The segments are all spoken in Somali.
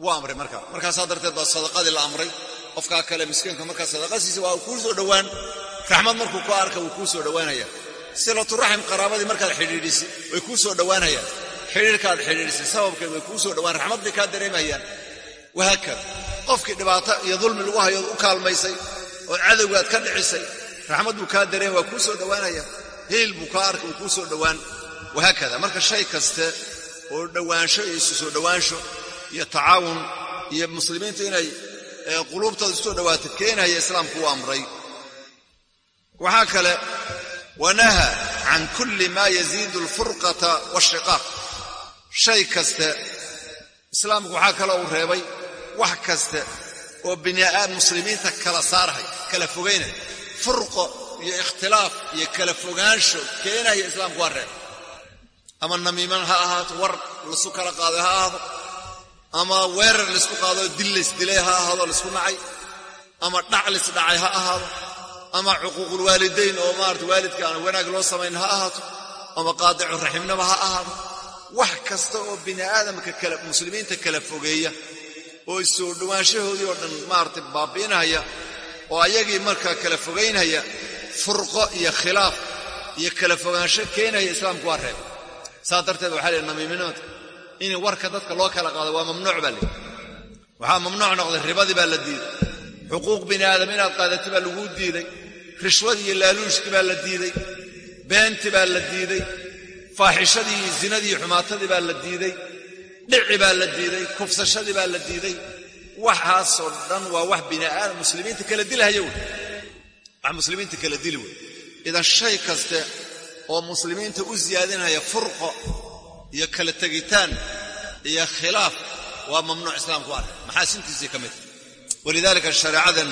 wuu amray markaa markaasaa darteed baa sadaqadii la amray. Qofkaa kale miskiinka markaa sadaqasiisa waa kuu soo dhowaan. Raxmad markuu ku arka wuu kuu soo dhowaanaya. Silaturaxim qaraabadii markaad xidhiidhisi way kuu soo dhowaanayaan. Xidhiirkaad xidhiidhisay sababkeed way kuu soo dhowaan. Raxmad bay kaa dareemayaan. Wahaakada qofkii dhibaato iyo dulmi lagu hayood u kaalmaysay oo cadowgaad ka dhicisay raxmad buu kaa dareemay waa kuu soo dhowaanaya. Hiil buu kaa arkay wuu kuu soo dhowaan. Wahaakada marka shay kaste oo dhowaansho iyo isu soo dhowaansho iyo tacaawun iyo muslimiinta inay quluubtooda isu soo dhowaato keenaya islaamku u amray. Waxaa kale wanaha can kulli maa yaziidu alfurqata waashiqaaq shay kaste islaamku waxaa kale uu reebay wax kaste oo bini'aad muslimiinta kala saarhay kala fogaynaya furqo iyo ikhtilaaf iyo kala fogaansho keenaya islaamku waa reebay. Ama namiiman ha ahaato war lasu kala qaaday ha ahaado ama weerar laysku qaadoo dil laysdilay ha ahaado laysku nacay. Ama dhac laysdhacay ha ahaado. Ama cuquuqulwaalidayn oo maarata waalidka aan wanaag loo samayn ha ahaato. Ama qaadicu raximnaba ha ahaado. Wax kasta oo bini aadamka muslimiinta kala fogeeya oo isoo dhowaanshahoodii oo dhan maaragtay baabi'inaya oo ayagii markaa kala fogaynaya furqo iyo khilaaf iyo kala fogaansho keenaya islaamku waa reebay saas darteed waxaa lihi namiiminimadka in warka dadka loo kala qaado waa mamnuuc baa lihi waxaa mamnuuc noqday ribadii baa la diiday. Xuquuq bini aadam inaad qaadati baa laguu diiday. Rishwadii iyo laaluushkii baa la diiday. Beentii baa la diiday. Faaxishadii zinadii iyo xumaatadii baa la diiday. Dhici baa la diiday. Kufsashadii baa la diiday. Waxaasoo dhan waa wax biniaadam muslimiinta kala dilhaya wey. Wax muslimiinta kala dili wey. Idan shay kaste oo muslimiinta u siyaadinaya furqo iyo kala tegitaan iyo khilaaf waa mamnuuc islaamku arka maxaasintiisii ka mid? Walidaalika shareecadan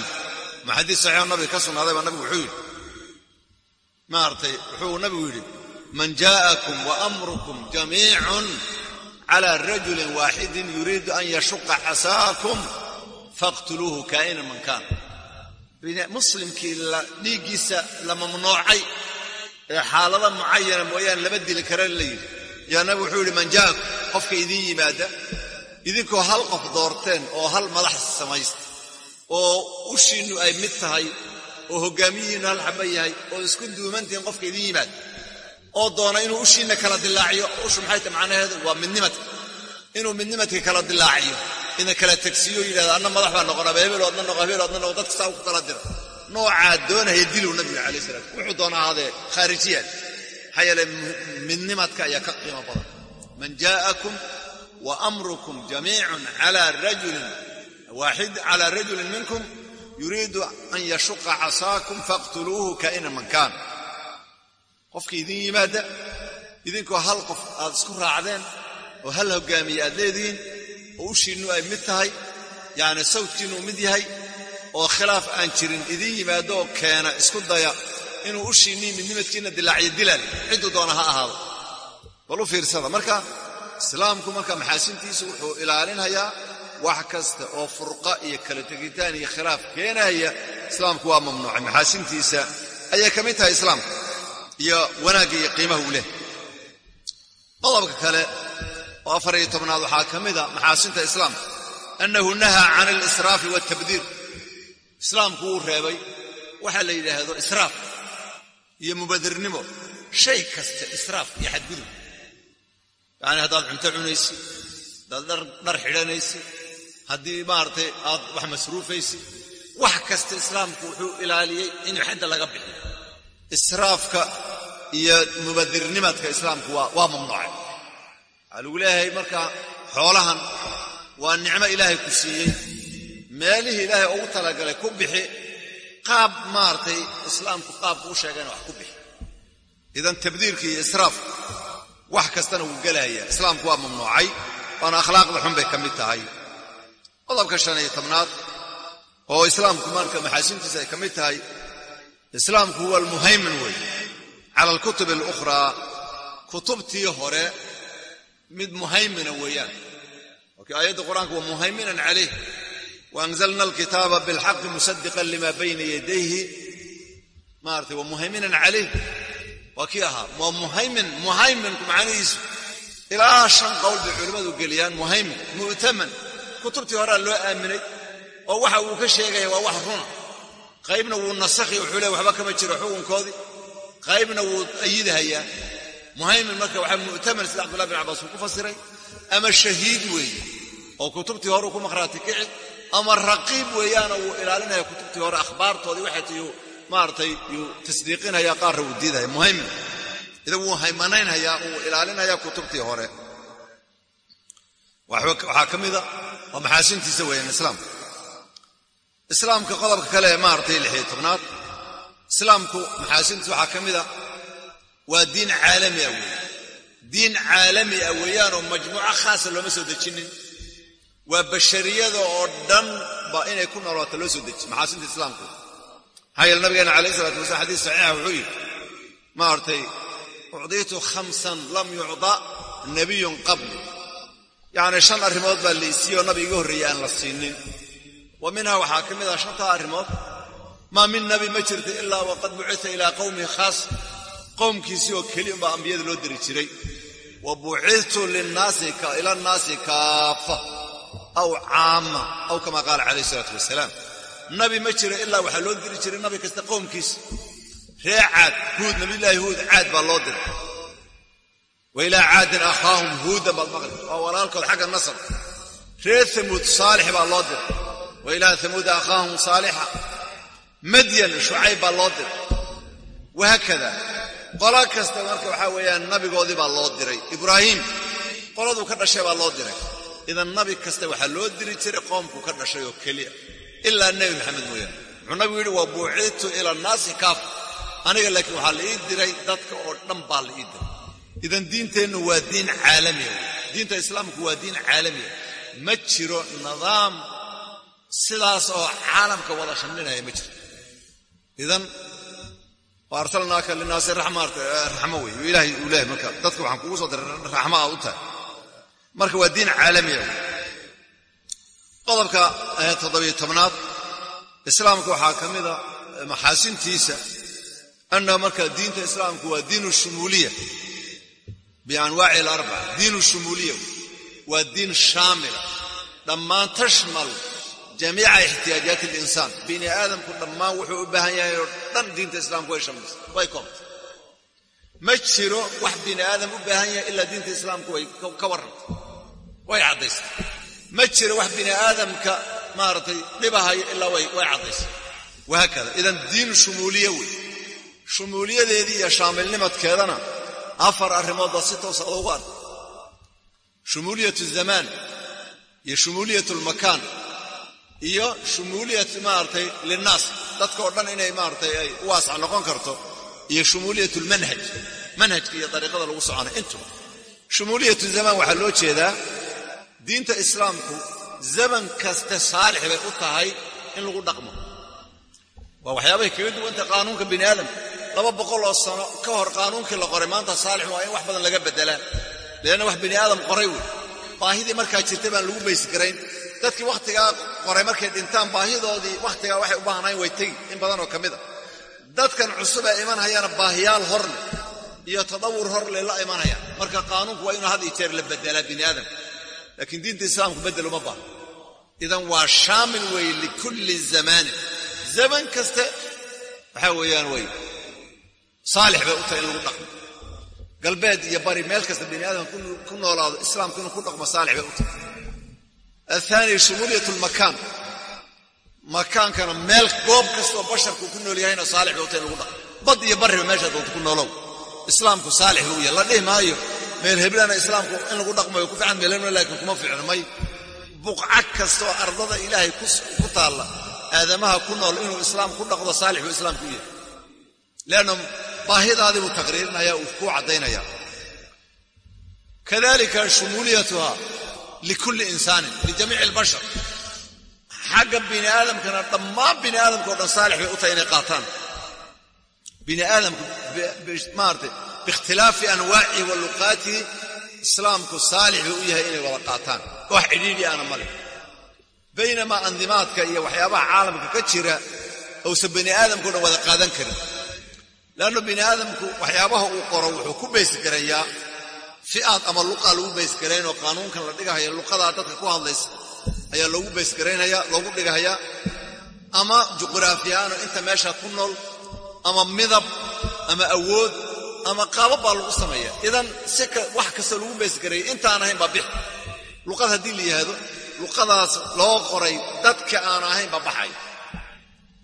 ma saxiixo nabiga ka sugnaaday baa nabigu wuxuu yidhi maaragtay wuxuu nabigu yidhi man jaa'akum wa amrukum jamiicun cala rajulin waaxidin yuriidu an yashuqa xasaakum faqtuluuhu kaa'inan man kaan muslimkii dhiiggiisa la mamnuucay ee xaalada mucayana mooyaane lama dili kara la yidhi yaa nabigu wuxuu yidhi man qofka idiin yimaada idinkoo hal qof doorteen oo hal madax samaysta oo ushiinnu ay mid tahay oo hoggaamiyihiinnu hal xaba yahay oo isku duumantihiin qofka idiin yimaada oo doona inuu ushiinna kala dilaaciyo ushu maxay tahy macnaheedu? Waa midnimadka inuu midnimadka kala dilaaciyo ina kala tegsiiyo yidhahda anna madax baa noqonaba hebel adna noqo hebel adna noqo dadka saa ku kala dira noocaa doonaya dilow nabiga calayh salaam. Wuxuu doona ahaadee khaarijiyaad maxaa yeele midnimadka ayaa ka qiimo badan. Man jaa'akum wa amrukum jamiicun cala rajulin minkum yuriidu an yashuqa casaakum faqtuluuhu kaa'ina man kaan qofka idiin yimaada idinkoo hal qof aad isku raacdeen oo hal hoggaamiye aad leedihiin oo ushiinnu ay mid tahay yacni sawdkiinnu mid yahay oo khilaaf aan jirin idiin yimaado oo keena isku daya inuu ushiinnii midnimadkiinna dilaaciyo dilaal cidduu doona ha ahaado. Bal u fiirsada. Marka islaamku marka maxaasintiisu wuxuu ilaalinayaa wax kasta oo furqa iyo kala tegitaan iyo khilaaf keenaya islaamku waa mamnuucay maxaasintiisa ayay ka mid tahay islaamka iyo wanaagga iyo qiimaha uu leh. Qodobka kale oo afar iyo tobnaad waxaa ka mida maxaasinta islaamka. Annahu nahaa can alisraafi waaltabdiir islaamku wuu reebay. Waxaa la yidhaahdo israaf iyo mubadirnimo shay kasta israaf iyo xadgudub. Yacni haddaad cunto cunaysid haddaad dhar xidhanaysid haddii maaragtay aad wax masruufaysid wax kasta islaamku wuxuu ilaaliyey in xadda laga bixiyo. Israafka iyo mubadirnimadka islaamku waa mamnuucay. Waxaa lagu leeyahay marka xoolahan waa nicmo ilaahay ku siiyey. Meelihii ilaahay ugu talagalay ku bixi qaab maaragtay islaamku qaabku u sheegayna wax ku bixi. Idan tabdiirka iyo israafka wax kastana wuu gelaya islaamku waa mamnuucay waana akhlaaqda xun bay ka mid tahay. Qodobka shan iyo tobnaad oo islaamku marka maxaasintiisa ay ka mid tahay islaamku huwa almuhaymin wey cala alkutub alukhraa kutubtii hore mid muhaymina weeyaan. Okii aayadda qur'aanka wa muhayminan calayh waanzalna alkitaaba bilxaqi musadiqan lima bayna yadayhi maarata wa muhayminan calayh waa kii ahaa waa muhaymin muhayminku macnihiisu ilaa shan qowl bay culimmadu geliyaan muhaymin mu'taman kutubtii horea loo aaminay oo waxa uu ka sheegaya waa wax runa qaybna wuu nasakhi wuxuu leey waxba kama jiro xukunkoodii qaybna wuu ayidahayaa muhaymin marka waxaa mu'taman sida cabdullah bin cabbaas ama raqiib weeyaana wuu ilaalinaya kutubtii hore akhbaartoodii waxay ti yuu maaratay yuu tasdiiqinaya qaarra wuu diidaya muhaymin ida wuu haymanaynhayaa wuu ilaalinaya kutubtii hore. Waxaa ka mida waa maxaasintiisa weeyaan islaamka islaamka qodobka kale ee maaratay lixiyo tobnaad islaamku maxaasintiisa waxaa ka mida waa diin caalami ah weeye diin caalami ah weeyaanoo majmuuco khaasa looma soo dejinin waa bashariyada oo dhan ba inay ku noolaato loo soo dejiy maxaasinta islaamku. Maxaa yeele nabigeena calayh isalaatu wasalaam xadiis saxiixa wuxuu yidhi maaragtay ucdiitu khamsan lam yucda nabiyun qabli yacni shan arrimood baa la nabi iga horreeyey aan la siinin. Wa minhaa waxaa ka mid ah shantaa arrimood. Maa min nabi ma jirta ilaa waqad bucita ilaa qowmihi khaas. Qowmkiisii oo keli unbaa ambiyada loo diri jiray. Wa bucidtu ila nnaasi kaafa aw caama aw kama qaala calayh isalaatu wasalaam nabi ma jiro ilaa waxaa loo diri jiray nabi kasta qowmkiisa ree caad huud nabiyullaahi huud caad baa loo diray. Wa ilaa caadin akhaahum huudan baad maqli. Waa walaalkood xagga nasab. Reer hamuud saalix baa loo diray. Wa ilaa hamuuda akhaahum saalixa. Madyan shucayb baa loo diray. Wahaakada qola kasta marka waxaa weeyaan nabigoodii baa loo diray. Ibraahiim qoladuu ka dhashay baa loo diray idan nabi kasta waxaa loo diri jiray qoomku ka dhashay oo keliya. Ilaa nebi maxamed mooyaane wuxuu nabigu yidhi wa buucidtu ila annaasi kaafa aniga laakiin waxaa la ii diray dadka oo dhan baa la ii diray. Idan diinteennu waa diin caalamiya diinta islaamku waa diin caalamiya ma jiro nidaam sidaas oo caalamka wada shamlinaya ma jiro. Idan wa linaasi raxmo wey ilahay uu lehay marka. Dadka waxaan kugu soo diray raxmo aad u tahay marka waa diin caalamiya qodobka toddobiyo tobnaad. Islaamka waxaa ka mida maxaasintiisa annahu marka diinta islaamku waa diin shumuuliya. Bianwaaci alarbaca diin shumuuliya. Waa diin shaamila dhammaan tashmal jamiica ixtiyaajaati alinsaan. Bini aadamku dhammaan wuxuu u baahan yahay oo dhan diinta islaamku way shamlisa way koobtay ma jiro wax bini aadam u baahan yahay ilaa diinta islaamku way ka warrantay. Way caddaysay ma jiro wax bini aadamka maaragtay dhibahaya ilaa way caddaysay wahaakada idan diin shumuuliye wey. Shumuuliyadeedii iyo shaamilnimadkeedana afar arrimood baa si toosa loogu arkay shumuuliyat zamaan iyo shumuuliyat lmakaan iyo shumuuliyat maaragtay linnaas. Dadka oo dhan inay maaratay ay u waasac noqon karto iyo shumuuliyat lmanhaj manhajka iyo dariiqada lagu soconay intuba shumuuliyatu zamaan waxaa loo jeedaa diinta islaamku zaman kaste saalix bay u tahay in lagu dhaqmo. Waa waxyaabahay kaga duwanta qaanuunka bini aadamka laba boqol oo sano ka hor qaanuunkii la qoray maanta saalix waa in wax badan laga bedelaan leanna wax bini aadam qoray wey. Baahidii markaa jirtay baan lagu baysgarayn dadkii wakhtigaa qoray markay dhintaan baahidoodii wakhtigaa waxay u baahnayn way tegi in badanoo ka mid dadkan cusub ee imanhayaana baahiyaal horleh iyo tadawur horleh la imanayaan marka qaanuunku waa inuu had iyo jeer la bedelaa bini aadamka laakiin diinta islaamku bedel uma baahno idan waa shaamil weeye likulli zamaanin zaman kaste waxaa weeyaan way saalix bay u tahay in lagu dhaqmo. Galbeed iyo bari meel kasta bini aadam ku noolaado islaamku inuu ku dhaqmo saalix bay u tahay. Athani shumuuliyat lmakaan makaankana meel goob kastoo basharku ku nool yahayna saalix bay lagu dhaqmo bad iyo barriba meeshaa doonta ku noolow. Islaamku saalix buu yahay la dhihi maayo. Meel heblana islaamku in lagu dhaqmayo ku fiican meel hebla laakiin kuma fiicno buqca kastoo ardada ilaahay ku taalla aadamaha ku nool inuu islaam ku dhaqdo saalix buu islaamku yahay. Leanna baahidaadii buu taqriirinaya uu kuu caddaynaya kadalika shumuuliyatuha likulli insaanin lijamiici albashar xagga bini aadamkana dhammaan bini aadamka o dhan saalix bay u tahay inay qaataan. Bini aadamku maaratay biikhtilaafi anwaacihi wa luqaatihi islaamku saalix buu u yahay inay wada qaataan. Wax cidhiidhi ana male baynamaa andimaadka iyo waxyaabaha caalamka ka jira uusan bini aadamkao dhan wada qaadan karin. Leannu bini aadamku waxyaabaha uu qoro wuxuu ku baysgarayaa fi'aad ama luqaa lagu baysgarayn oo qaanuunkan la dhigahaya luqadaa dadka ku hadlaysa ayaa loogu baysgaraynaya loogu dhigahayaa ama juqraafiyaano inta meesha ku nool ama midab ama awood ama qaabab baa lagu sameeya idan si wax kasta lagu baysgareeyay intaan ahayn baa bix. Luqad haddii la yidhaahdo luqadaas loo qoray dadka aan ahayn baa baxay.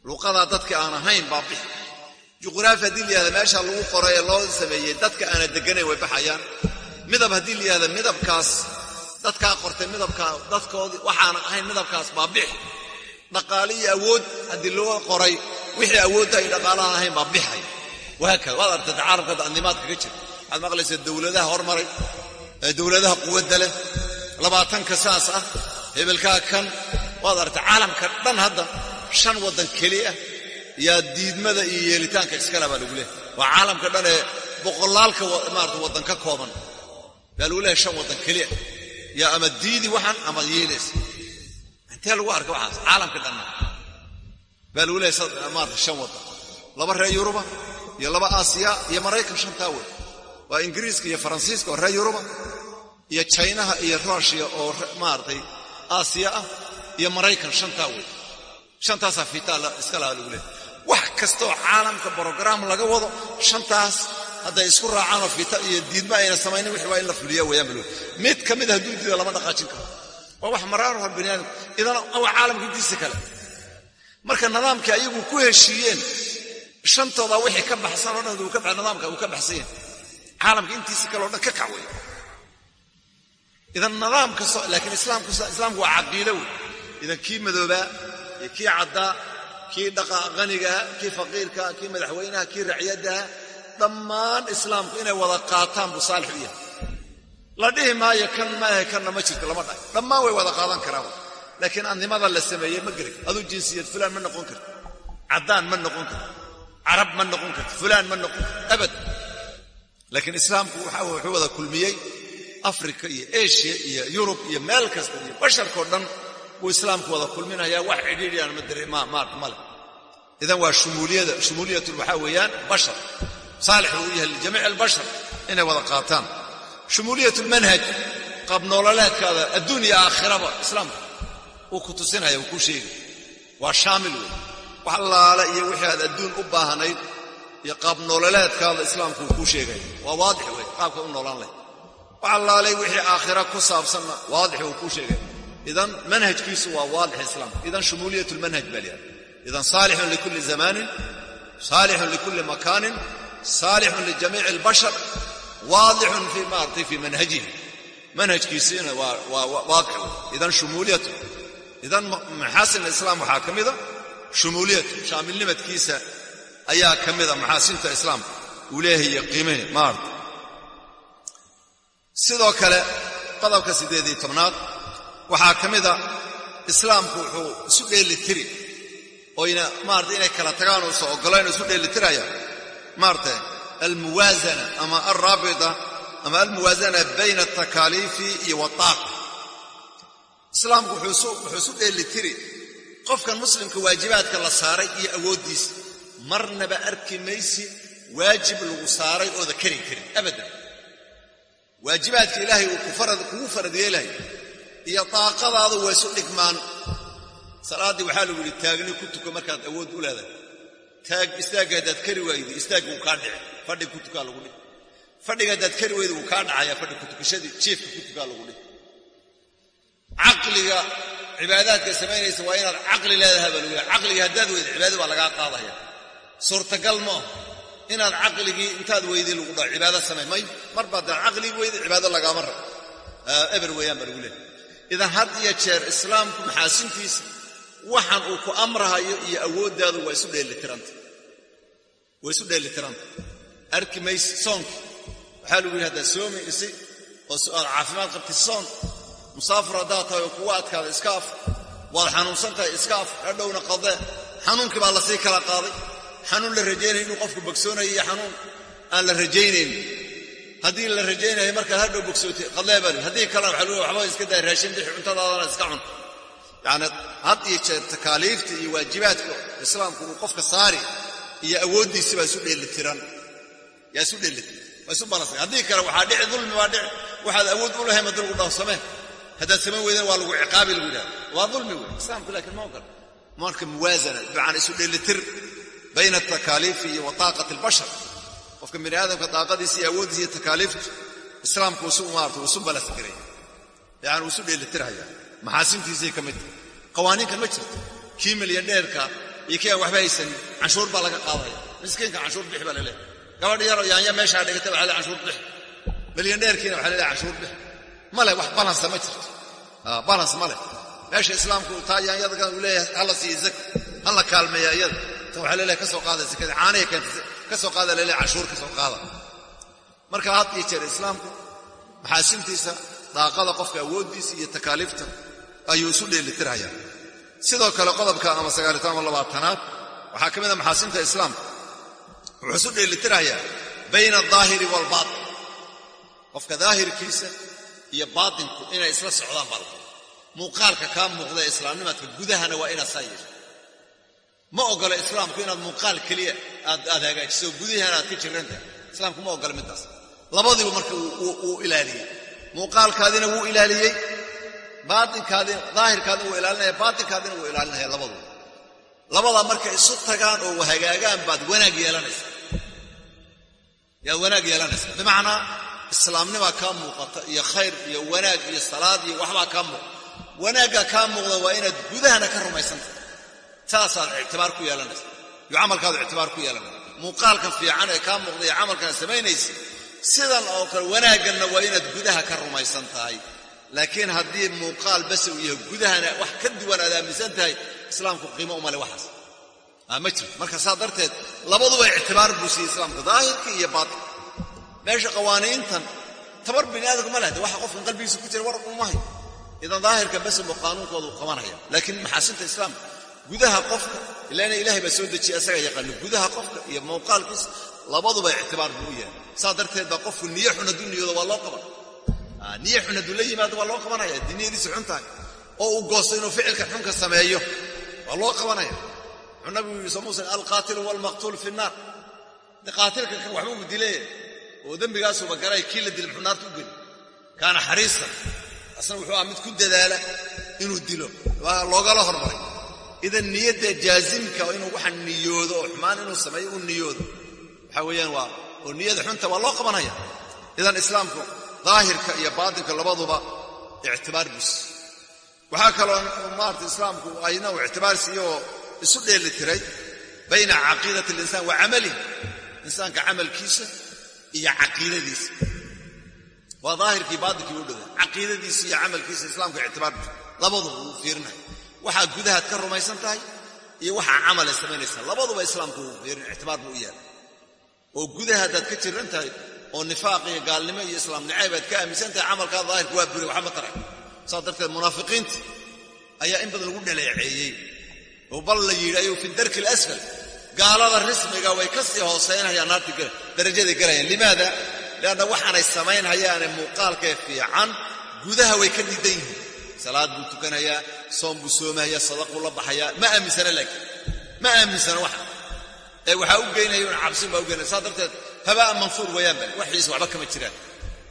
Luqadaa dadka aan ahayn baa bix. Juqraafi haddii la yihahda meesha lagu qoray ee loo sameeyey dadka aana deganayn way baxayaan. Midab haddii la yihahda midabkaas dadkaa qortay midabka dadkoodii waxaana ahayn midabkaas baa bix dhaqaale awood haddii loo qoray wixii awoodda ay dhaqaalaha ahayn baa bixay wahaakada waad artay caalamka annimaad kaga jira. Waxaad maqlaysaa dowladaha hormaray dowladaha quwadda leh. Labaatanka saas ah hebelkaa kan waad artay caalamka dhan hadda shan waddan keliya yaa diidmada iyo yeelitaanka iskale baa lagu leehay waa caalamka dhan ee boqolaalka maarata waddan ka kooban baa lagu leehay shan waddan keliya yaa ama diidi waxan ama yeelaysa. Intee lagu arka waxaas caalamka dhanna? Baa lagu leehay maarata shan waddan laba reer yuruba iyo laba aasiya iyo maraykan shantaa wey waa ingiriiska iyo faransiiska oo reer yuruba iyo jaynaha iyo ruushiya oo maaragtay aasiya ah iyo maraykan shantaa wey shantaasaa fiitaa iska lahaa lagu leehay wax kastaoo caalamka brograam laga wado shantaas hadday isku raacaanoo fiita iyo diidma ayna samaynin wixii waa in la fuliya weeyaan bal. Mid ka mid hadduu diida lama dhaqaajin karo. Waa wax maraaruha baniaadam idan waa caalamka intiisa kale. Marka nidaamkii ayagu ku heshiiyeen shantooda wixii ka baxsan oo dhan nidaamka uu ka baxsan yahay. Caalamka intiisa kale o dhan ka kac idan nidaam kasto laakiin islaamku waa caqiide wey idan kii madoobaa iyo kii caddaa kii dhaqa qanigaha kii faqiirkaha kii madaxweynaha kii racyadaha dhammaan islaamku inay wada qaataan buu saalix u yahay. La dhihi maayo kan maahe kanna ma jirto lama dhahay. Dhammaan way wada qaadan karaan. Laakiin annimada la sameeyey ma geli aduu jinsiyad fulaan ma noqon karti caddaan ma noqon karti carab ma noqon karti fulaan ma noqon karti abad. Laakiin islaamku wuxuu wada kulmiyey afrika iyo eshiya iyo yurub iyo meel kasta iyo basharkao dhan buu islaamku wada kulminayaa. Wax cidhiidhiyan male idan waa shumuuliyatu waxaa weeyaan bashar saalix uu yahay lijamiic albashar inay wada qaataan. Shumuuliyat lmanhaj qaabnoololeedkaada adduun iyo aakhiraba islaamka uu ku tusinaya uu kuu sheegay. Waa shaamil wey wax allaale iyo wixii aad adduun u baahnayd iyo qaabnoololeedkaada islaamku uu kuu sheegaya waa waadix wey qaabka u noolaan leh. Wax allaalay wixii aakhira ku saabsanna waadix uu kuu sheegaya idan manhajkiisu waa waadix islaamka idan shumuuliyat lmanhaj baa lihaha idan saalixun saalixun lijamiici albashar waadixun fi maartay fii manhajihi. Manhajkiisiina waa waadix idan shumuuliyatu. Idan maxaasin islaam waxaa ka mida? Shumuuliyatu. Shaamilnimadkiisa ayaa ka mida maxaasinta islaamka uu leeyahay iyo qiimahi maarta. Sidoo kale qodobka siddeed iyo tobnaad waxaa ka mida islaamku wuxuu isu dheeli tiri. Oyna maarata inay kala tagaan uusa oggolayn oo isu dheelitiraya maarata almuwaasana ama alraabita ama almuwaasana bayna altakaaliifi iyo wataaqa islaamku wuxuu isu dheelitiri qofkan muslimka waajibaadka la saaray iyo awooddiisa marnaba arki maysi waajib lagu saaray ooda kari karin abadan waajibaadka ilaahay uu kugu farad yeelahay iyo daaqadaadu waa isu dhigmaan salaaddii waxaa lagu yidhi taagni ku tuka markaad awood u leedahay istaagga haddaad kari waaydo istaagga wuu kaa dhici fadhi ku lagu dhihi fadhiga haddaad kari waydo wuu kaa dhacayaa fadhi ku tukashadii jiefka ku lagu dhihi caqliga cibaadaadka samaynaysa waa inaad caqli leedahay baa lagu lehay caqliga haddaad weydo cibaado baa lagaa qaadaya. Suurtagal ma inaad caqligii intaad weyday lagu dhaho cibaado samay may mar baad daan caqligii weyday cibaado lagaama rabo. Eber weeyaan baa lagu lehay idan had iyo jeer islaamku maxaasintiisa waxaan uu ku amrahayo iyo awooddaadu waa isu dheelitiranta waa isu dheelitiranta arki mayse soonka waxaa lagu yidhi haddaad soomi isi oo aad caafimaad qabti soon. Musaafir haddaad tahay oo kugu adkaada iska af. Waad xanuunsan tahay iska af. Hadhowna qadee xanuunkii baa la sii kala qaaday. Xanuun la rajaynaya inuu qofku bogsoonayo iyo xanuun aan la rajaynayn. Haddii la rajaynaya markaad hadhow bogsootay qadlee baa haddii kalena waxa lu waxba iska daay raashin bixi cuntadaadana iska cun yacni had iyo jeer takaaliifta iyo waajibaadka islaamku uu qofka saari iyo awooddiisi baa isu dheelitiran yaa isu dheelitiran waa isu balansay haddii kale waxaa dhici dulmi baa dhici. Waxaad awood u lahay madi lagu dhaho haddaad samayn weydaan waa lagu ciqaabi lagu yidhahda waa dulmi wey islaamku laakiin ma ogola marka muwaasana bimacana isu dheelitir bayna atakaaliifi iyo wa albashar. Qofka bini aadamka daaqadiisa iyo awooddiisa iyo takaaliiftu islaamku isu maarata isu balas garaya yani uu isu dheelitirhaya maxaasintiisay ka mid. tahay qawaaniinkan ma jirto. Kii milyandheerka iyo kii aan waxba haysanin canshuur baa laga qaadaya. Miskiinka canshuur bix baa laleehay gabadh yaroo yaanya meeshaa dhigata waxa le canshuur bix milyandheerkiina waxa laleehay canshuur bix male wax balansa ma jirto. Balans ma leh. Meesha islaamku taa yaanyada uu leeyahay hala siiya zaka hala kaalmeeya iyada. Tan waxaa leleeyahay ka soo qaada zakada ka soo qaada leleeyahay canshuur ka qaada. Marka had iyo jeer islaamku maxaasintiisa daaqada qofka awooddiisa iyo takaaliifta ayuu isu dheelitirhayaa sidoo kale qodobka ama labaatanaad waxaa ka mid a maxaasinta islaamka wuxuu isu dheelitirhayaa bayna aldaahiri waalbaatin qofka daahirkiisa iyo baatinku inay isla socdaan baa muuqaalka kaa muuqda ee islaamnimadka gudahana waa inaad saa yeesho. Ma ogola islaamku inaad muuqaal keliya aad hagaajiso gudahana aad ka jirantahay islaamku ma ogola middaas. Labadiiba marka wuu ilaaliyey. Muuqaalkaadina wuu ilaaliyey daahirkaadina wuu ilaalinaya baatinkaadina wuu ilaalinaya labadu. Labadaa markay isu tagaan oo hagaagaan baad wanaag yeelanaysaa. Yaad wanaag yeelanaysaa. Bimacnaa islaamnimaa kaa muuqata iyo khayr iyo wanaag iyo salaad iyo waxbaa kaa muuqda. Wanaaggaa kaa muuqda waa inaad gudahana ka rumaysantah saasaad ictibaar ku yeelanaysa iyo camalkaadu ictibaar ku yeelanaysa muuqaalkan fiican ee kaa muuqda iyo camalkan samaynaysa sidan oo kale wanaagganna waa inaad gudaha ka rumaysan tahay laakiin haddii muuqaal base uu yahay gudahana wax ka duwan aad aaminsan tahay islaamku qiimo umale waxaas. Ma jiro. Marka saa darteed labaduba ictibaar buu siiyey islaamku daahirka iyo baatin meesha qawaaniintan tabar bini aadamku ma lehda waxa qofkan qalbigiisa ku jira war umahay idan daahirka base buu qaanuunkoodu qabanaya. Laakiin maxaasinta islaamka gudaha qofka ilaana ilahay baa soo dejiya asaga yaqaano gudaha qofka iyo muuqaalkiisa labaduba ictibaar buu u yahay. Saa darteed baa qofku niyo xun hadduu waa loo qaban niyo xun hadduu la yimaado waa loo qabanaya diniyadiisa xun tahay oo uu goosto inuu ficilka xunka sameeyo waa loo qabanaya. Wuxuu nabigu yidhi somuusa alqaatilu waalmaqtuul fi nnaar de qaatilka kan waxba oo dembigaasuba galay kii la dila muxuu naarta u geli. Kaana xariisan. Asna wuxuu aha mid ku dadaala inuu dilo. Waa loogala hormaray. Idan niyadda jaazimka inuu waxa niyoodo oo xumaan inuu sameeyo u niyoodo. Waxaa weeyaan waa oo niyada xunta waa loo qabanaya. Idan islaamku daahirka iyo baatinka labaduba ictibaar bus. Waxaa kaloo maarata islaamku ayna uu ictibaar siiyoo isu dheeli tiray bayna caqiidati alinsaan wa camalihi insaanka camalkiisa iyo caqiidadiisa. Waa daahirkii baatinkii u dhowaa caqiidadiisa iyo camalkiisa islaamku ictibaar bus. Labaduba wuu fiirinaya waxaa gudahaad ka rumaysan tahay iyo waxaa camal ay samaynaysaa. Labaduba islaamku ictibaar buu u yahay oo gudaha haddaad ka jiran tahay oo nifaaq iyo gaalnimo iyo islaam nacayb aad ka aaminsan tahay camalkaa daahirka waa buri waxba taray. Saas darteed munaafiqiinta ayaa in badan lagu dhaleeceeyey. Oo bal la yidhi ayuu fi darki alasfal gaalada rismiga way ka sii hooseynayaan naarta darajaday galayaan limaada? Lianna waxaanay samaynhayaane muuqaalkee fiican gudaha way ka diidan yihiin. Salaad buu tukanayaa soom buu soomahayaa sadaquu la baxayaa. Ma aaminsana laakiin ma aaminsana waxa. Ee waxaa u geynaya un cabsin baa u geynaya saa darteed habaa manfuur weeyaan ba waxiisa waxba kama jiraan.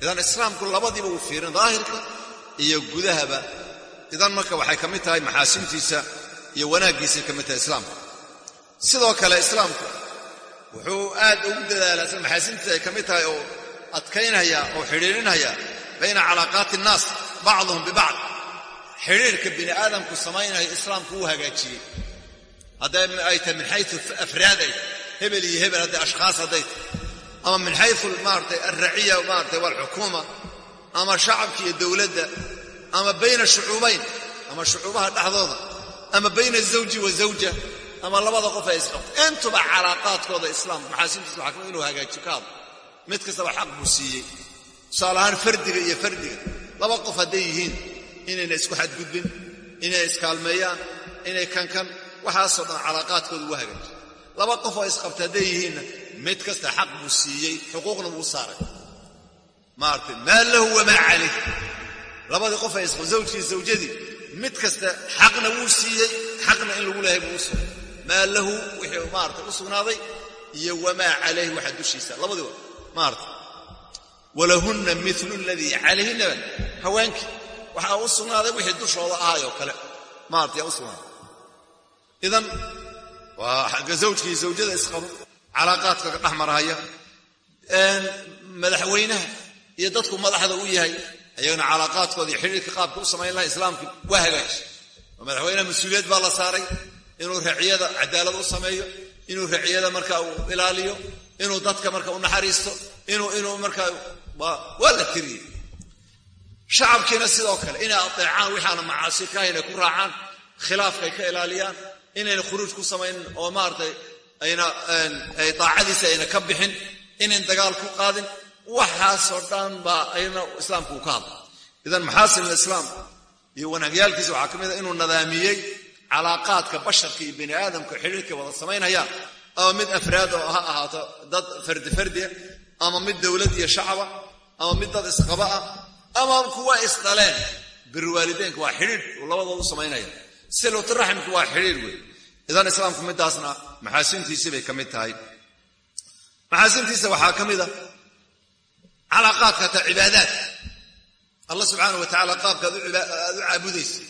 Idan islaamku labadiiba uu fiirin daahirka iyo gudahaba idan marka waxay ka mid tahay maxaasintiisa iyo wanaaggiisay ka mid tahay islaamka sidoo kale islaamku wuxuu aad ugu dadaalaa sida maxaasintiisa ay ka mid tahay oo adkaynaya oo xidhiirinaya bayna calaaqaati innaas bacduhum bibacd xidhiirka bini aadamku samaynaya islaamku uu hagaajiyey. Hadday ay tahay min xayu afraad ay hebel iyo hebel hadday ashkhaas hadday tahay ama min xayu maaratay alraciya maaratay walxukuuma ama shacabka iyo dowladda ama bayna shucuubayn ama shucuubaha dhexdooda ama bayna zawji wa zawja ama labada qof ee isqabta intuba calaaqaadkooda islaamka maxaasintiisa waxaa ka mid inuu hagaajiyo ka hadlo mid kastaba xaq buu siiyey. Tusaale ahaan fardiga iyo fardiga. Laba qof hadday yihiin inayna isku xadgudbin inay iskaalmeeyaan inay kankan waxaasoo dhan calaaqaadkooda ugu hagaajiyo laba qof oo isqabta hadday yihiinna mid kasta xaq buu siiyey xuquuqna buu saaray. Maaragtay maa lahu wamaa calayh. Labadii qof ee isqab zawjkii zawjadii mid kasta xaqna wuu siiyey xaqna in lagu lehay buu u sugay maa lahu wixii maarata u sugnaaday iyo wamaa calayhi waxa dushiisa. Labadiiba maarata walahunna milu ladii calayhinna haweenkii waxaa u sugnaaday wixii dushooda ahaayoo kale. Maarata yaa u sugnaaday. Idan waa xagga zawjkii zawjada isqabo calaaqaadka dhex marahaya madaxweynaha iyo dadku madaxda u yahay ayagana calaaqaadkooda iyo xidhiirka qaabka u samayn laha islaamkii waa hagaajis oo madaxweynaha mas'uuliyad baa la saaray inuu raciyada cadaalad u sameeyo inuu raciyada marka uu ilaaliyo inuu dadka marka u naxariisto inuu markaa waa la tiriyey shacabkiina sidoo kale inay adeecaan wixaana macaasi ka hayn ay ku raacaan khilaafkaay ka ilaaliyaan inayna khuruuj ku samaynin oo maaratay ayna daacadiisa ayna ka bixin inayn dagaal ku qaadin waxaasoo dhan baa ayna islaamku uu ka hadla idan maxaasin islaam iyo wanaagyaalkiisa waxaa ka mid a inuu nadaamiyey calaaqaadka basharka iyo bani aadamka xidhiirka wada samaynayaan ama mid afraad oo ha ahaato dad fardi fardia ama mid dowlad iyo shacaba ama mid dad isqaba ah ama kuwa isdhaleen birwaalideynka waa xidhiir uu labadoodu samaynaya siloturaximku waa xidhiir wey idan islaamku midaasna maxaasintiisii bay ka mid tahay. Maxaasintiisa waxaa ka mid a calaaqaadka ta cibaadaad. Allah subxaana wa tacala qaabka aad u caabudaysa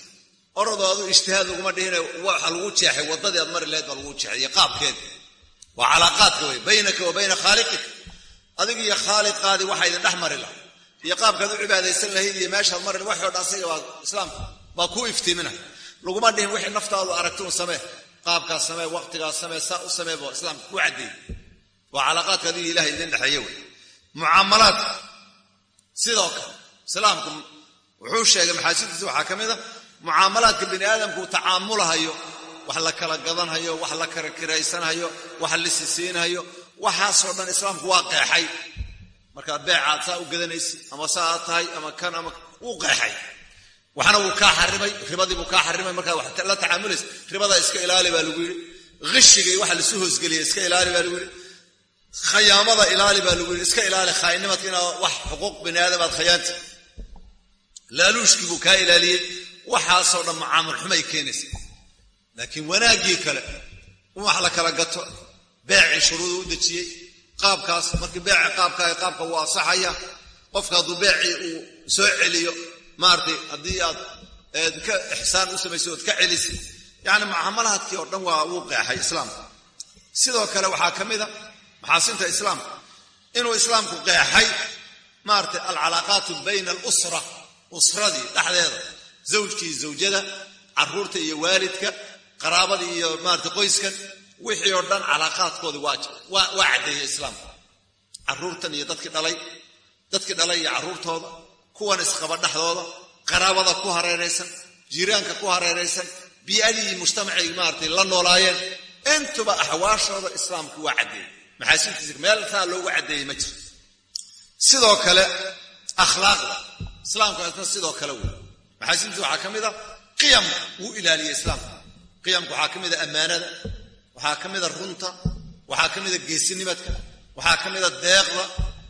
orodoo adu ijtihaad laguma dhihine waxa lagu jeexay waddadii aad mari lahayd baa lagu jeexay qaabkeeda waa calaaqaadka wey baynaka wa bayna khaaliqika adig iyo khaaliqaadii waxa idin dhex mari lahay iyo qaabkaad u cibaadaysan lahayd iyo meeshaad mari waxoo dhan asiga baa islaamka. Baa kuu iftiiminaya laguma dhihin wixii naftaadu aragti un samee qaabkaas samee waqtigaas samee saa u samee boo islaamka ku caddeeyey waa calaaqaadka adiga ilahay idin dhexeeye wey. Mucaamalaadka sidoo kale islaamku wuxuu sheegay maxaasintiisa waxaa ka mid a mucaamalaadka bini aadamku uu tacaamulahayo wax la kala gadanhayo wax la kala kiraysanhayo wax la sisiinhayo waxaasoo dhan islaamku waa qeexay. Markaad beecaad saa u gadanaysid ama saa aad tahay ama kan ama wuu qeexay waxna wuu kaa xarimay ribadii buu kaa xarimay markaad wax la tacaamulaysa ribadaa iska ilaali baa lagu yidhi. Qishiga iyo waxa lasu hoosgeliya iska ilaali baa lagu yidhi. Khayaamada ilaali baa lagu yidhi iska ilaali khaaynimadka inaad wax xuquuq bini aadamaad khayaanta laaluushkii buu kaa ilaaliyey waxaasoo dhan mucaamul xumay keenaysa. Laakiin wanaaggii kale in wax la kala gato beecii shuruudu u dejiyey qaabkaas markii beeci qaabkaa qaabka wuu ansaxaya qofka hadduu beecii uu soo celiyo maaratay haddii aad ka ixsaan u samayso ood ka celisid yacni mucaamalaadkii oo dhan waa wuu qeexay islaamku sidoo kale waxaa ka mid a maxaasinta islaamka inuu islaamku qeexay maaratay alcalaaqaatu bayna alusra usradii dhexdeeda zawjkii zawjada carruurta iyo waalidka qaraabadii iyo maarata qoyskan wixii oo dhan calaaqaadkoodii waa caddeeyey islaamku caruurtan iyo dadkii dhalay dadkii dhalay iyo carruurtooda kuwan isqaba dhexdooda qaraabada ku hareeraysan jiiraanka ku hareeraysan bii'adii mujtamacay maaratay la noolaayeen intuba axwaashooda islaamku waa caddeeyey. Maxaasintiisa meel saa loogu caddeeyey ma jiro sidoo kale akhlaaqda. Islaamkaasna sidoo kale wey maxaasintiisa waxaa ka mid a qiyamka wuu ilaaliyey islaamka. Qiyamka waxaa ka mida ammaanada waxaa ka mida runta waxaa ka mida geesinimadka waxaa ka mida deeqda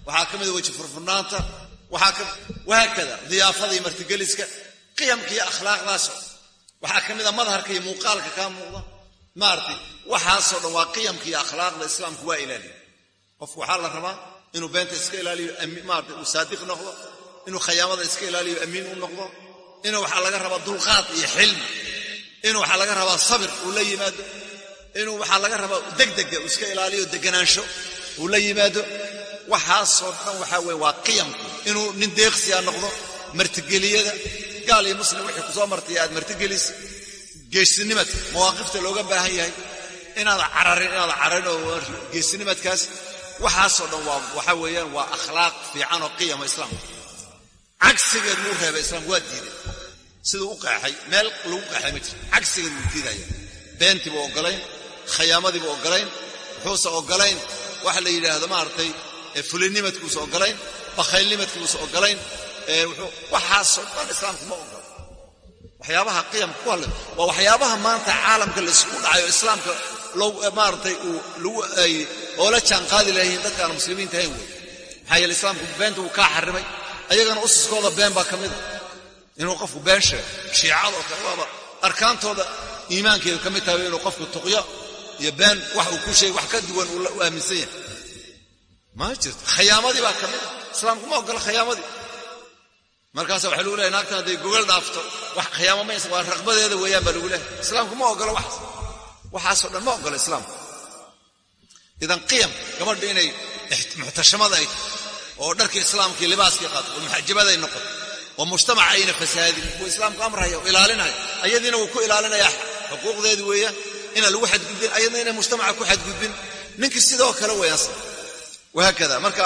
waxaa ka mida weji furfurnaanta wahaakada diyaafada iyo martigeliska qiyamka iyo akhlaaqdaasoo waxaa ka mida madharka iyo muuqaalka kaa muuqda. Maaratay waxaasoo dhan waa qiyamka iyo akhlaaqda islaamku waa ilaaliya qofku waxaa la rabaa inuu beenta iska ilaaliyo maarata uu saadiq noqdo inuu khayaamada iska ilaaliyo amiin u noqdo inuu waxaa laga rabaa dulqaad iyo xilmi inuu waxaa laga rabaa sabir uu la yimaado inuu waxaa laga rabaa degdega iska ilaaliyo deganaansho uu la yimaado waxaasoo dhan waxaa weye waa qiyamku. Inuu nin deeqsiya noqdo martigeliyada gaal iyo muslim wixii ku soo martay aad martigelis geesinimadka mawaaqifta looga baahan yahay. Inaad cararin inaad cararin oo geesinimadkaas waxaasoo dhan waa waxaa weeyaan waa akhlaaq fiican oo qiyama islaamka cagsigeed wuu reebay islaamku waa diiday. Siduu u qeexay meel lagu qeexay ma jiro cagsigeed wuu diidaya beentiibu ogolayn khayaamadiibu ogolayn wuxuusa ogolayn waxa la yidhaahdo maaragtay fulinimadkuusa ogolayn bakhaylnimadkiibuusa ogolayn waxaasoo dhan islaamku ma ogola waxyaabaha qiyamka ku hadlay waa waxyaabaha maanta caalamka laisugu dhacayo islaamka maaratay oola jaan qaadi dadkaan muslimiinta hayn wey. Maxaa yeele islaamku beenta wuu kaa xarimay ayagana ususkooda been baa ka mida inuu qofku been sheego shiicadoo kale waaba arkaantooda iimaankeedu ka mid tahay inuu qofku tuqyo iyo been wax uu ku sheegay wax ka duwan u aaminsan yahay ma jirto. Khayaamadii baa ka mid a islaamku ma ogola khiyaamadii markaasa waxa lagu lehay naagtan hadday gogol dhaafto wax khiyaamo maysa waa raqbadeeda weeyaan baa lagu lehay islaamku ma ogola waxaas waxaasoo dhan ma ogola islaamku idan qiyam gabadha inay muxtashamada ay oo dharkii islaamkii libaaskii qaato oo muxajabaday noqoto oo mujtamaca ayna fasaadin buu islaamku amraya oo ilaalinaya ayadiina wuu ku ilaalinaya. Xuquuqdeedi weeyaan inaan lagu xadgudbin ayadna inay mujtamaca ku xadgudbin. Ninkii sidoo kale weeyaan wahaakada marka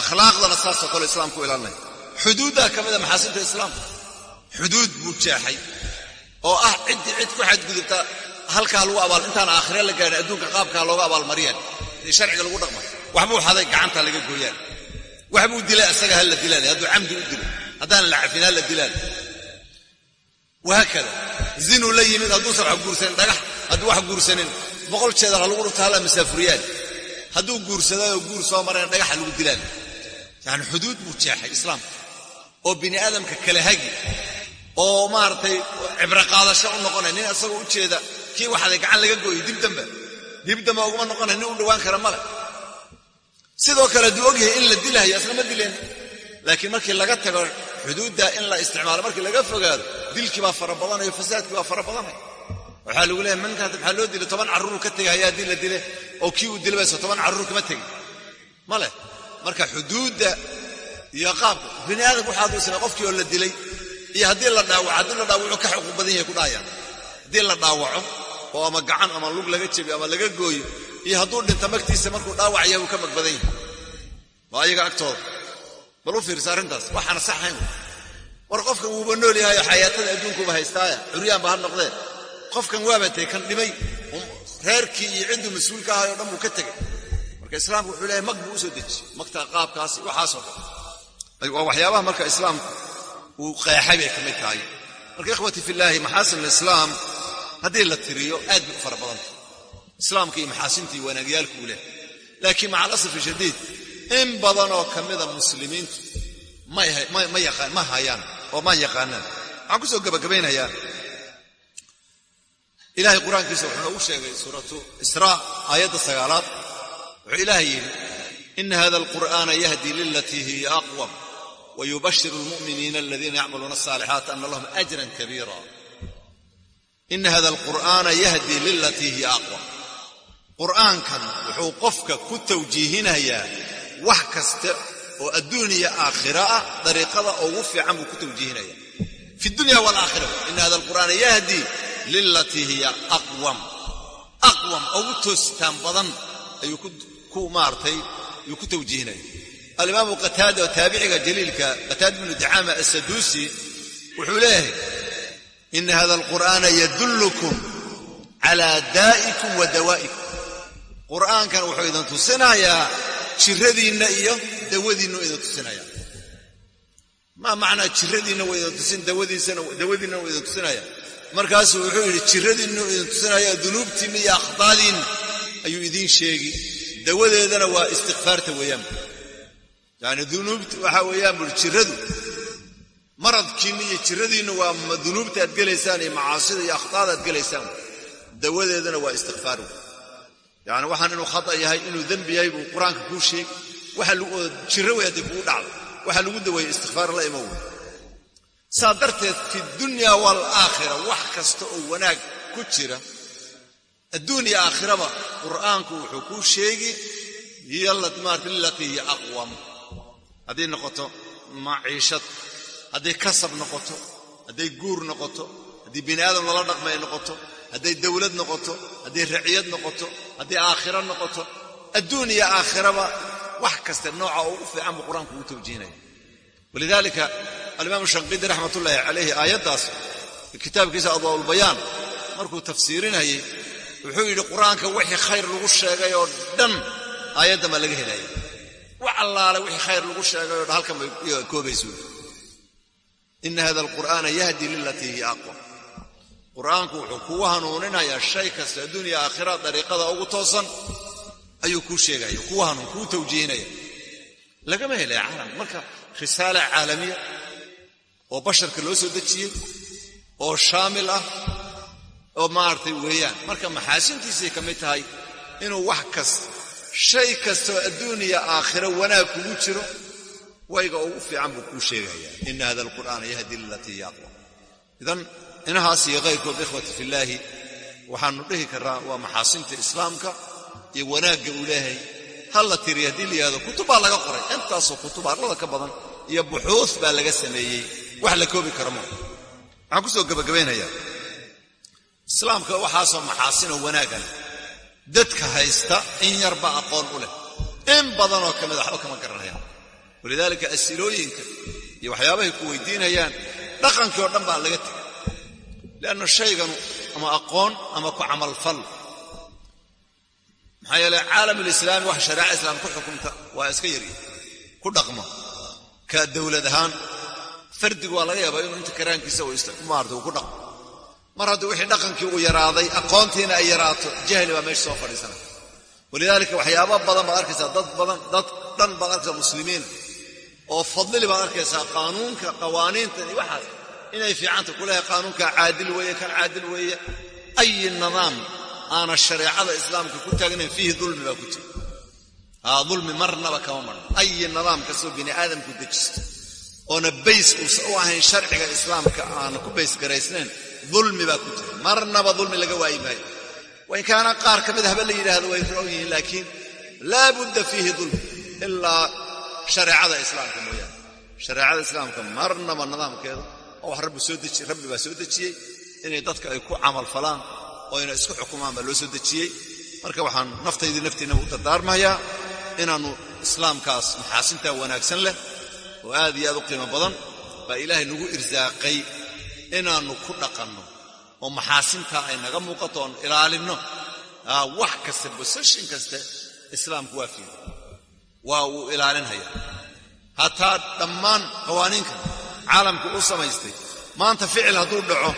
akhlaaqdana saasoo kale islaamku ilaalinaya xuduuddaa ka mida maxaasinta islaamka. Xuduud buu jeexay oo ah ciddii cid ku xadgudubta halkaa lagu abaal. Intaan aakhire la gaadhin adduunka qaabkaa looga abaalmariyaan in sharciga lagu dhaqma. Waxbuu xaday gacanta laga gooyaan. Waxbuu dilay asaga ha la dilaan hadduu camdi u dilo. Haddaan la cafin ha la dilaan wahaakada zinuu la yimid hadduusan wax guursanin dhagax hadduu wax guursanin boqol jeedar ha lagu dhunto hala masaafuriyaan hadduu guursadayoo guur soo mareen dhagaxa lagu dilaan yani xuduud buu jeexay islaamka oo bini aadamka kala hagi. Oo maaragtay cibro qaadasho u noqonay. Nin isagoo u jeeda kii waxday gacan laga gooyey dib dambe. Dib dambe uguma noqonay nin u dhowaan kara male. Sidoo kale hadduu ogyahay in la dilahayo asna ma dileen. Laakiin markii laga tago xuduudda in la isticmaalo markii laga fogaado dilkii baa fara badanayo fasaadkii baa fara badanaya waxaa lagu leeyahy mankaas maxaa loo dilay toban carruur ka tegay hayaa dil la oo kii uu dilay bayso toban carruur kama tegin male marka xuduudda iyo qaabka bini aadamku waxaa samey qofkii oo la dilay iyo haddii la dhaawaco haddii la dhaawaco ka xuquuq badan yahay ku dhahayaan haddii la dhaawaco oo ama gacan ama lug laga jebiyo ama laga gooyo iyo hadduu dhinta magtiisa markuu dhaawac yahay uu ka mag yahay. Waa ayaga agtooda. Bal u fiirsa arrintaas waxaana saxayn war qofkan wuuba nool yahayo xayaatada adduunkuuba haystaaya curyaanba ha noqdee qofkan waabatay kan dhimay reerkii iyo cidduu mas'uulka ahay o dhan buu ka tegay. Marka islaamku wuxuu leeyahay mag buu u soo dejiy magta qaabkaasi waxaasoo dhan waa waxyaabaha marka islaamku uu qeexay bay ka mid tahay. Marka ikhwati fillaahi maxaasin alislaam haddii la tiriyo aad bay u fara badantah islaamka iyo maxaasintii wanaagyaalkuu leh. Laakiin maca alasafi shadiid in badanoo ka mida muslimiintu ma hayaan oo ma yaqaanaan. Waxaan ku soo gabagabaynayaa ilahay qur'aankiisa wuxuu noogu sheegay suuratu israa aayadda sagaalaad. Wuxuu ilaahay yidhi ina hada alqur'aana yahdi lilatii hiya aqwam wayubashiru almu'miniina aladiina yacmaluuna alصaalixaat ana lahum ajran kabiira ina hada alqur'aana yahdi lilatii hiya aqwam. Qur'aankan wuxuu qofka ku tawjiihinayaa wax kasta oo adduuniya aakhira ah dariiqada ugu fiican buu ku tawjiihinaya fi dunya walaakhira ina hada alqur'aana yahdi lilatii hiya aqwam. Aqwam ugu toositaan badan ayuu ku maartay ayuu ku tawjiihinaya alimaamu qataada oo taabiciga jaliilka qataada bnu dacaama assaduusi wuxuu leeyahay ina hada alqur'aana yadullukum calaa daa'ikum wa dawaa'ikum. Qur'aankan wuxuu idin tusinayaa jiradiinna iyo dawadiinnu idin tusinaya maa macnaa jiradiinna wa idin tusin dawadiinna wa idin tusinaya markaasuu wuxuu yidhi jiradiinnu idin tusinaya dunuubtiinna iyo akhdaadiinna ayuu idiin sheegi dawadeedana waa istikfaarta weeyaan. Yani dunuubta waxaa weeyaan bui jiradu maradkiinna iyo jiradiinna waa dunuubta aad gelaysaan iyo macaasida iyo akhdaada aad gelaysaan. Dawadeedana waa istikfaar yani waxaan inuu khata yahay inuu dembi yahay buu qur'aanka kuu sheegi jiro wey hadday kugu dhacdo. Waxaa lagu daweeye istikfaar la ima wey saa darteed fi dunya waalaakhira wax kasta oo wanaag ku jira adduun iyo aakhiraba qur'aanku wuxuu kuu sheegi maarata lilatii hiya aqwam. Hadday noqoto maciishad hadday kasab noqoto hadday guur noqoto haddii bini aadam lala dhaqma ay noqoto hadday dowlad noqoto hadday raciyad noqoto hadday aakhiro noqoto adduun iyo aakhiraba wax kasta nooca ugu fiican buu qur'aanku ugu tawjiinaya. Walidaalika alimaamu shanqidi raxmat ullaahi calayhi aayaddaas kitaabkiisa adwaaulbayaan markuu tafsiirinayay wuxuu yidhi qur'aanka wixii khayr lagu sheegay oo dhan aayaddan baa laga helaya wax allaale wixii khayr lagu sheegay oo dhan halkan bay koobaysu ina hada alqur'aana yahdi lilatii hiya aqwam qur'aanku wuxuu kugu hanuuninayaa shay kasta adduuniya aakhira dariiqada ugu toosan ayuu kuu sheegaya kuu hanuun kuu tawjiihinaya lagama helaya caalam. Marka risaala caalamiya oo basharka loo soo dejiyey oo shaamil ah oo maaragtay weeyaan. Marka maxaasintiisay ka mid tahay inuu wax kasta shay kastaoo adduuniya aakhiro wanaag kugu jiro wayga ugu fiican buu kuu sheegayaa. Ina hada alqur'aana yahdi lilatii hiya aqwa. Idan inahaas iyo kayrkood ikhwati fillaahi waxaanu dhihi karraa waa maxaasinta islaamka iyo wanaagga uu leeyahay hal la tiriya haddii la yihahdo kutub laga qoray. Intaasoo kutub arlada ka badan iyo buxuus baa laga sameeyey wax la koobi kara maa waxaan ku soo gebagabaynayaa islaamka waxaasoo maxaasinoo wanaaggan. Dadka haysta in yarba aqoon u leh. In badanoo ka mida waxba kama garanayaan. Walidaalika asilooyinka iyo waxyaabahay ku weydiinayaan dhaqankii oo dhan baa laga tegay lianna shayganu ama aqoon ama ku camalfal maxaa yeele caalamulislaami wax shareeca islaam ku xukunta waa iska yarya ku dhaqmo. Ka dowlad ahaan fardigu waa laga yaabaa inuu inta karaankiisa ku dhaqmo mar haddii wixii dhaqankii uu yaraaday aqoontiina ay yaraato jahli baa meesha soo fadhiisanaya walidaalika waxyaaba badan baad arkaysaa dad badan dad dhan baad arkaysaa muslimiina oo fadlili baad arkaysaa qaanuunka qawaaniinta iyo waxaas. Inay fiicanta kuleehay qaanuunka caadil weeye kan caadil weeye. Ayi nidaam aana shareecada islaamka ku taagnayn fiihi dulmi baa ku jira. Haa dulmi marnaba kama marno. Ayi nidaam kastoo bini aadamku dejisto oona bays uusa u ahayn sharciga islaamka aana ku bays garaysnayn dulmi baa ku jira. Marnaba dulmi laga waayi maayo. Wain kaana qaar ka mid haba la yidhaahdo way roog yihiin laakiin laa budda fiihi dulmi ilaa shareecada islaamka mooyaane. Shareecada islaamka marnaba nidaamkeeda oo wax rabbi soo deji rabbi baa soo dejiyey inay dadka ay ku camal falaan oo ina isku xukumaan baa loo soo dejiyey. Marka waxaan naftaydii naftiinaba u dardaarmayaa inaannu islaamkaas maxaasintaa wanaagsan leh oo aad iyo aad u qiimo badan baa ilaahay nagu irsaaqay inaannu ku dhaqanno oo maxaasintaa ay naga muuqato oon ilaalinno. Wax kasta boseshin kaste islaamku waa fiida waa uu ilaalinhayaa. Hataa dhammaan qawaaniinkan caalamku u samaystay maanta ficil hadduu dhaco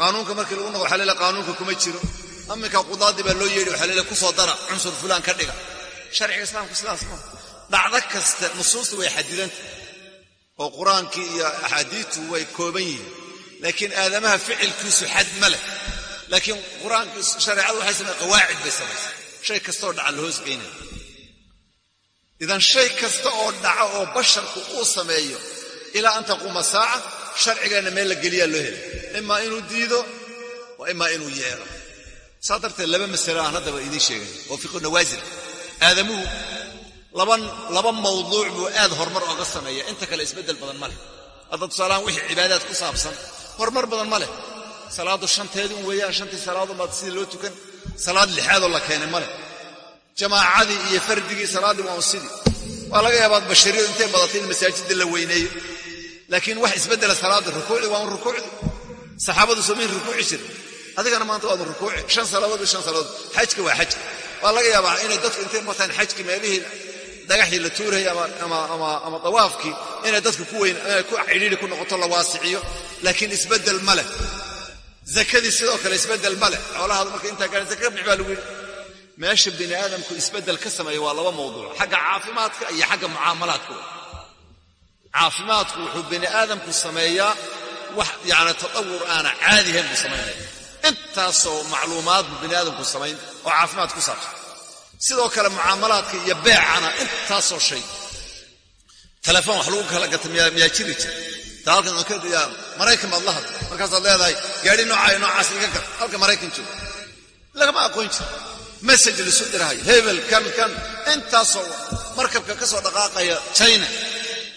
qaanuunka markii lagu noqo waxa leela qaanuunka kuma jiro. Aminka qudaadii baa loo yeedhi waxa leela ku soo dara cunsur fulaan ka dhiga. Sharciga islaamka sidaas ma dhacdo kasta nusuusta way xadidanta oo qur'aankii iyo axaadiidtu way kooban yihiin. Laakiin aadamaha ficilkiisu xad ma leh. Laakiin qur'aanka shareecadu waxay samey qawaacid bay samaysay shay kastaoo dhaca la hoos geynaya. Idan shay kasta oo dhaca oo basharku uu sameeyo ilaa an taquuma saaca sharcigeenna meel la geliyaa loo helay. Imaa inuu diido wa imaa inuu yeelo. Saa darteed laba masalo aan haddaba idiin sheegay. Oo fiqu nawaasil aadamuhu laba mawduuc buu aad horumar oga sameeya. Inta kale isbeddel badan ma leh. Hadda tusaalahaan wixii cibaadaad ku saabsan horumar badan ma leh. Salaadu shanteedii un weeyaan shantii salaadumaad sidii loo tukan salaad lixaadoo la keenay ma leh. Jamaacadii iyo fardigii salaaddii waa un sidii. Waa laga yaabaa bashariyadu intay badatay in masaajidda la weyneeyo. Laakiin wax isbeddela salaadda rukuucdi waa un rukuucdi. Saxaabadu somayn rukuuci jira adigana maanta waadun rukuuci. Shan salaadood iyo shan salaadood xajka waa xajka waa laga yaabaa inay dadku intay mataan xajki meelihii dhagaxii la tuurayay ama dawaafkii inay dadku ku weyn ku cidhiiri noqoto la waasiciyo. Laakiin isbeddel ma leh. Zakadii sidoo kale isbeddel ma leh. Xoolahaadu marka intaa gaadhan zaka bix baa lagu yidhi. Meesha bini aadamku isbeddel ka sameeya waa laba mawduuc xagga caafimaadka iyo xagga mucaamalaadka caafimaadku wuxuu bini aadamku sameeyaa wax yani tatawur aana caadihayn buu samaynaya intaasoo macluumaad buu bini aadamku samayn oo caafimaad ku saabsan sidoo kale mucaamalaadka iyo beecana intaasoo shay. Telefoon wax lagu kala gata miyaa jiri jira ta halkan maraykan baad la hadla markaasaad leedahay gaadhi noocaayo noocaas iga gat halka maraykan joogo lagama aqoon jiro message lisu dirahayo. Hebel kan kan intaasoo markabka ka dhaqaaqaya china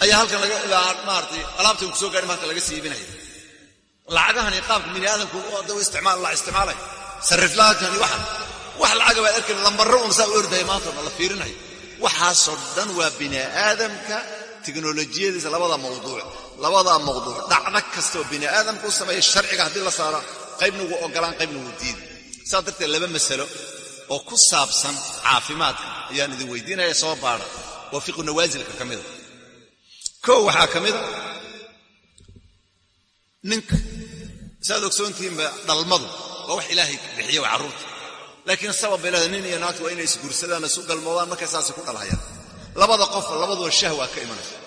ayaa halkan maaratay alaabtan ku soo gaadhi halkan laga siibinaya. Lacagahan qaabka bini aadamku isticmaal la isticmaalaya sariflaadkan iyo waxan wax lacaga baad arkan lambarro un saa u ordaya maanta la fiirinayo. Waxaasoo dhan waa bini aadamka tiknolojiyadiisa labada mawduuc. Labadaa mawduuc dhacdo kasta oo bini aadamka u sameeya sharciga haddii la saaro qaybna wuu ogolaan qaybna wuu diidi saas darteed laba masalo oo ku saabsan caafimaadka ayaan idin weydiinaya soo baara waa fiqu nawaasilka ka mida. Koo waxaa ka mida ninka saaad ogsoontihiinba dhalmadu waa wax ilaahay bixiya waa carruurta laakiin sabab bay leedahay nin iyo naagtu waa inay isguursadaan isu galmoodaan saasay ku dhalhayaan. Labada qofa labaduba shahwa ka imanaysa.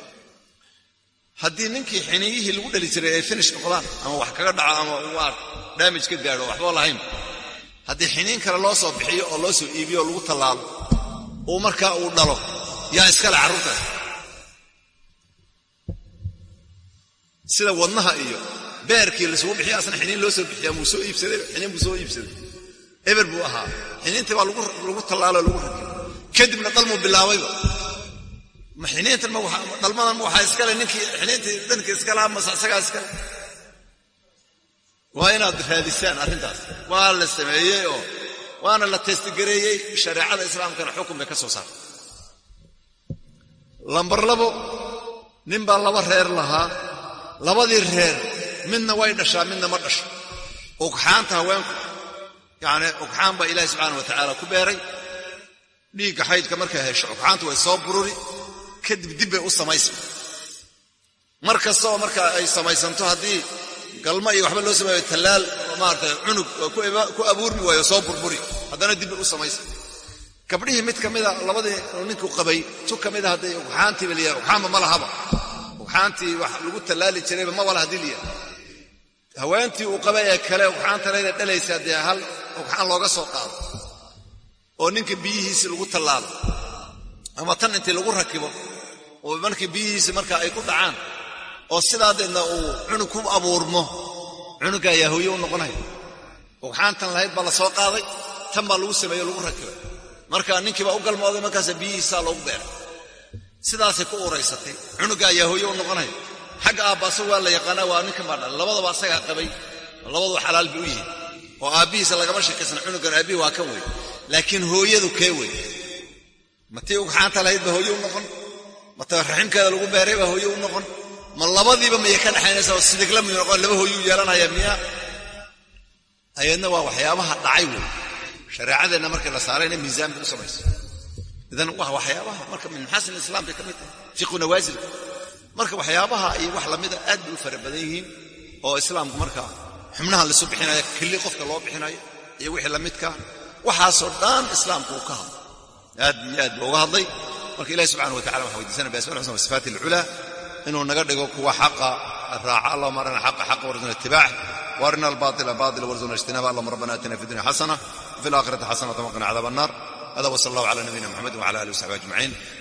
Haddii ninkii xiniyihii lagu dhali jiray ay finish noqdaan ama wax kaga dhaco ama daamij ka gaadho waxboo lahayn. Haddii xiniin kale loo soo bixiyo oo loo soo iibiyo oo lagu tallaalo uu markaa uu dhalo yaa iskale carruurtaas sida wadnaha iyo beerkii lasugu bixiyo asna xiniin loo soo bixiya muu soo iibsaday xiniin buu soo iibsaday eber buu ahaa. Xiniintii baa lagu tallaalo lagu rakibay kadibna dhalmuu bilaabayba dhalmadan ma waxaa iskale ninkii xiniintii dhanka iskalaha mase isagaa iskale waa inaad raadisaan arrintaas. Waa la sameeyey oo waana la testigareeyey shareecada islaamkana xukun bay ka soo saartay. Lambar labo nin baa laba reer lahaa. Labadii reer midna way dhashaa midna ma dhasho. Ugxaanta haweenku yacni ugxaan baa ilaahi subxaana wa tacaala ku beeray. Dhiigga xaydka markay hesho ugxaantu way soo bururi. Kadib dib bay u samaysa. Mar kastaoo marka ay samaysanto haddii galma iyo waxba loo sameeyo tallaal maarata cunug ku abuurmi waayo soo burburi. Haddana dib bay u samaysa. Gabdhihii mid ka mida labadii ninkuu qabay tu ka mida hadday ugxaantiiba liya ugxaanba ma lahaba. Ugxaantii wax lagu tallaali jirayba ma wala haddii liya haweentii uu qabay ee kale ugxaantanayda dhalaysa dee hal ugxaan looga soo qaado oo ninka biyihiisi lagu tallaalo ama tan intii lagu rakibo oo markii biyihiisi marka ay ku dhacaan oo sidaa uu cunug ku abuurmo. Cunugga ayaa hooye u noqonaya. Ugxaantan lahayd baa la soo qaaday tan baa lagu sameeye lagu rakibay marka ninkiibaa u galmooday markaasa biyihiisaa loogu beeray. Sidaasay ku uuraysatay. Cunugga ayaa hooye u noqonaya. Xagga aabbaasa waa la yaqaanaa waa ninkan baa dhalay labadaba asagaa qabay. Labadu xalaal bay u yihiin oo aabbihiisa lagama shakaysan cunuggan aabbihi waa kan wey laakiin hooyadu kee wey matii ugxaanta lahayd baa hooye u noqon? Mata raximkeeda lagu beeray baa hooye u noqon? Ma labadiiba miyay ka dhexaynaysa oo sidigla miyu noqon? Laba hooyuu yeelanaya miya ayadna waa waxyaabaha dhacay wey shareecadeenna markii la saarayna miisaan bay u samayso idan waa waxyaabaha marka min maxaasin islaam bay ka mid tahay. Fiqu nawaasilka marka waxyaabaha iyo wax lamida aad bay u fara badan yihiin oo islaamku marka xubnaha laysu bixinayo kelli qofka loo bixinayo iyo wixii la midka waxaasoo dhan islaamku uu ka hadlay. Aad iyo aad buu hadlay. Marka ilahi subxana wa tacala waxaan weydiisanaa biasma xusna wasifaati alculaa inuu naga dhigo kuwa xaqa raaca allahuma arina xaqa xaqa warzuqna itibaaca warina albaaila baaila warzuqna ijtinaaba allahuma rabbana aatina fi dunya xasana wafi alaakhirati xasanatan waqina cadaaba annar hada wasala allahu cala nabiyina muxamedin wacala alihi wasaxbi ajmaciin